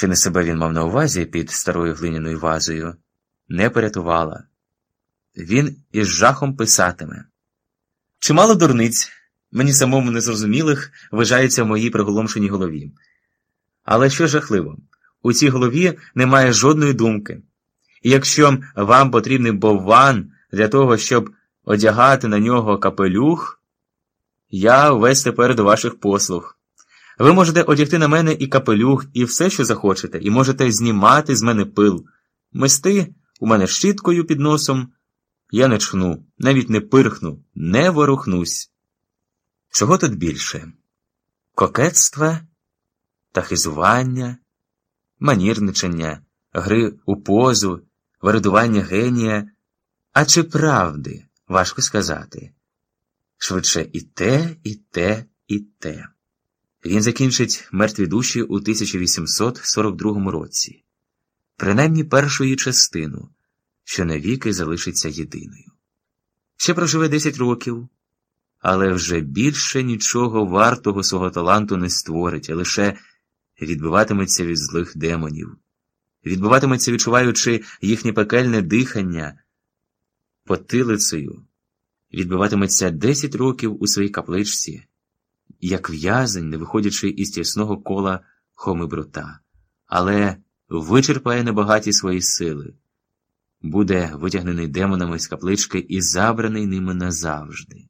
чи не себе він мав на увазі під старою глиняною вазою, не порятувала. Він із жахом писатиме. Чимало дурниць, мені самому незрозумілих, вважається в моїй приголомшеній голові. Але що жахливо, у цій голові немає жодної думки. І якщо вам потрібний бовван для того, щоб одягати на нього капелюх, я весь тепер до ваших послуг. Ви можете одягти на мене і капелюх, і все, що захочете, і можете знімати з мене пил. Мести у мене щіткою під носом. Я не чхну, навіть не пирхну, не ворухнусь. Чого тут більше? Кокетства та хизування, манірничання, гри у позу, вирадування генія, а чи правди, важко сказати. Швидше і те, і те, і те. Він закінчить мертві душі у 1842 році, принаймні першу частину, що навіки залишиться єдиною. Ще проживе 10 років, але вже більше нічого вартого свого таланту не створить, а лише відбиватиметься від злих демонів, відбиватиметься, відчуваючи їхнє пекельне дихання потилицею, відбиватиметься 10 років у своїй капличці як в'язень, не виходячи із тісного кола хомибрута, але вичерпає небагаті свої сили, буде витягнений демонами з каплички і забраний ними назавжди.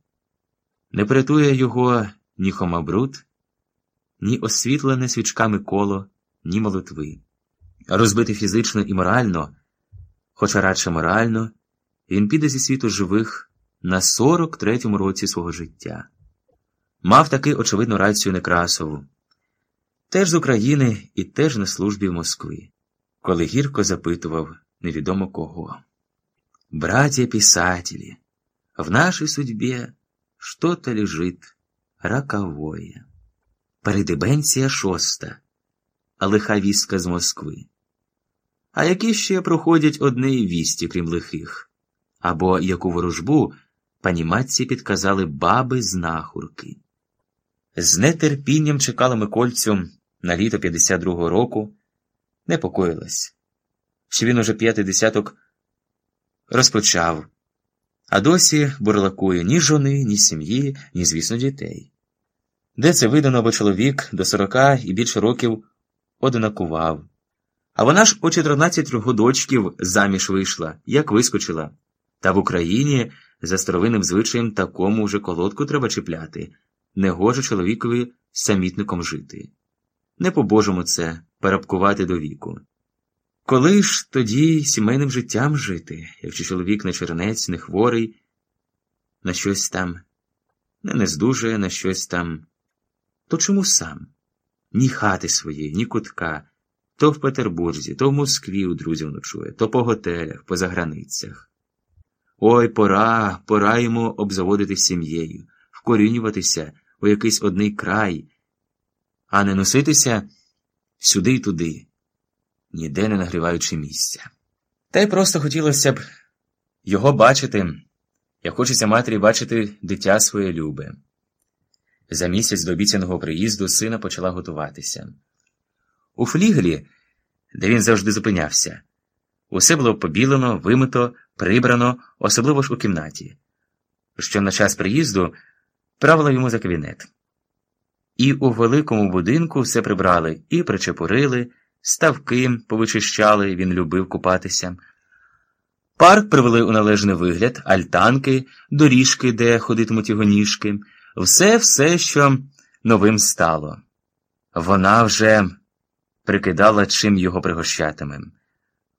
Не порятує його ні хомабрут, ні освітлене свічками коло, ні молитви. Розбитий фізично і морально, хоча радше морально, він піде зі світу живих на 43-му році свого життя. Мав таки, очевидно, рацію Некрасову. Теж з України і теж на службі в Москві, коли гірко запитував невідомо кого. Братья писатели, в нашей судьбе что-то лежит роковое. Передибенція шоста, а лиха вістка з Москви. А які ще проходять одне вісті, крім лихих, або яку ворожбу пані матці підказали баби знахурки. З нетерпінням чекала Микольцю на літо 52-го року, непокоїлась, що він уже п'ятий десяток розпочав, а досі бурлакує ні жони, ні сім'ї, ні, звісно, дітей. Де це видано, бо чоловік до сорока і більше років одинакував. А вона ж о 14 годочків заміж вийшла, як вискочила. Та в Україні за старовинним звичаєм такому вже колодку треба чіпляти не гоже чоловікові самітником жити. Не по-божому це перебкувати до віку. Коли ж тоді сімейним життям жити, якщо чоловік не чернець, не хворий, на щось там, не нездужує на щось там, то чому сам? Ні хати своєї, ні кутка, то в Петербурзі, то в Москві у друзів ночує, то по готелях, по заграницях. Ой, пора, пора йому обзаводитись сім'єю, вкорінюватися у якийсь одний край, а не носитися сюди й туди, ніде не нагріваючи місця. Та й просто хотілося б його бачити, як хочеться матері бачити дитя своє любе. За місяць до обіцяного приїзду сина почала готуватися. У флігелі, де він завжди зупинявся, усе було побілено, вимито, прибрано, особливо ж у кімнаті, що на час приїзду правила йому за кабінет. І у великому будинку все прибрали і причепурили, ставки повичищали, він любив купатися. Парк привели у належний вигляд, альтанки, доріжки, де ходитимуть його ніжки, все все, що новим стало. Вона вже прикидала, чим його пригощатиме.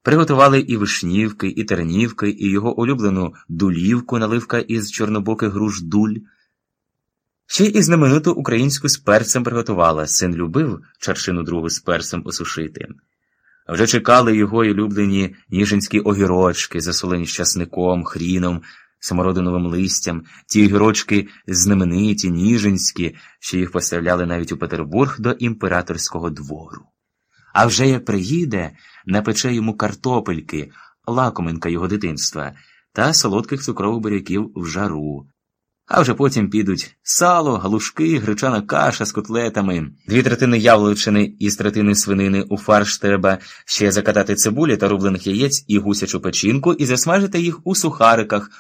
Приготували і вишнівки, і тернівки, і його улюблену дулівку, наливка із чорнобоких груш дуль. Ще і знамениту українську з перцем приготувала, син любив чаршину другу з перцем осушити. Вже чекали його й улюблені ніжинські огірочки, засолені щасником, хріном, самородиновим листям, ті огірочки знамениті, ніжинські, що їх поставляли навіть у Петербург до імператорського двору. А вже як приїде, напече йому картопельки, лакоминка його дитинства та солодких цукрових буряків в жару. А вже потім підуть сало, галушки, гречана каша з котлетами, дві третини явловичини із третини свинини у фарш треба ще закатати цибулі та рублених яєць і гусячу печінку і засмажити їх у сухариках,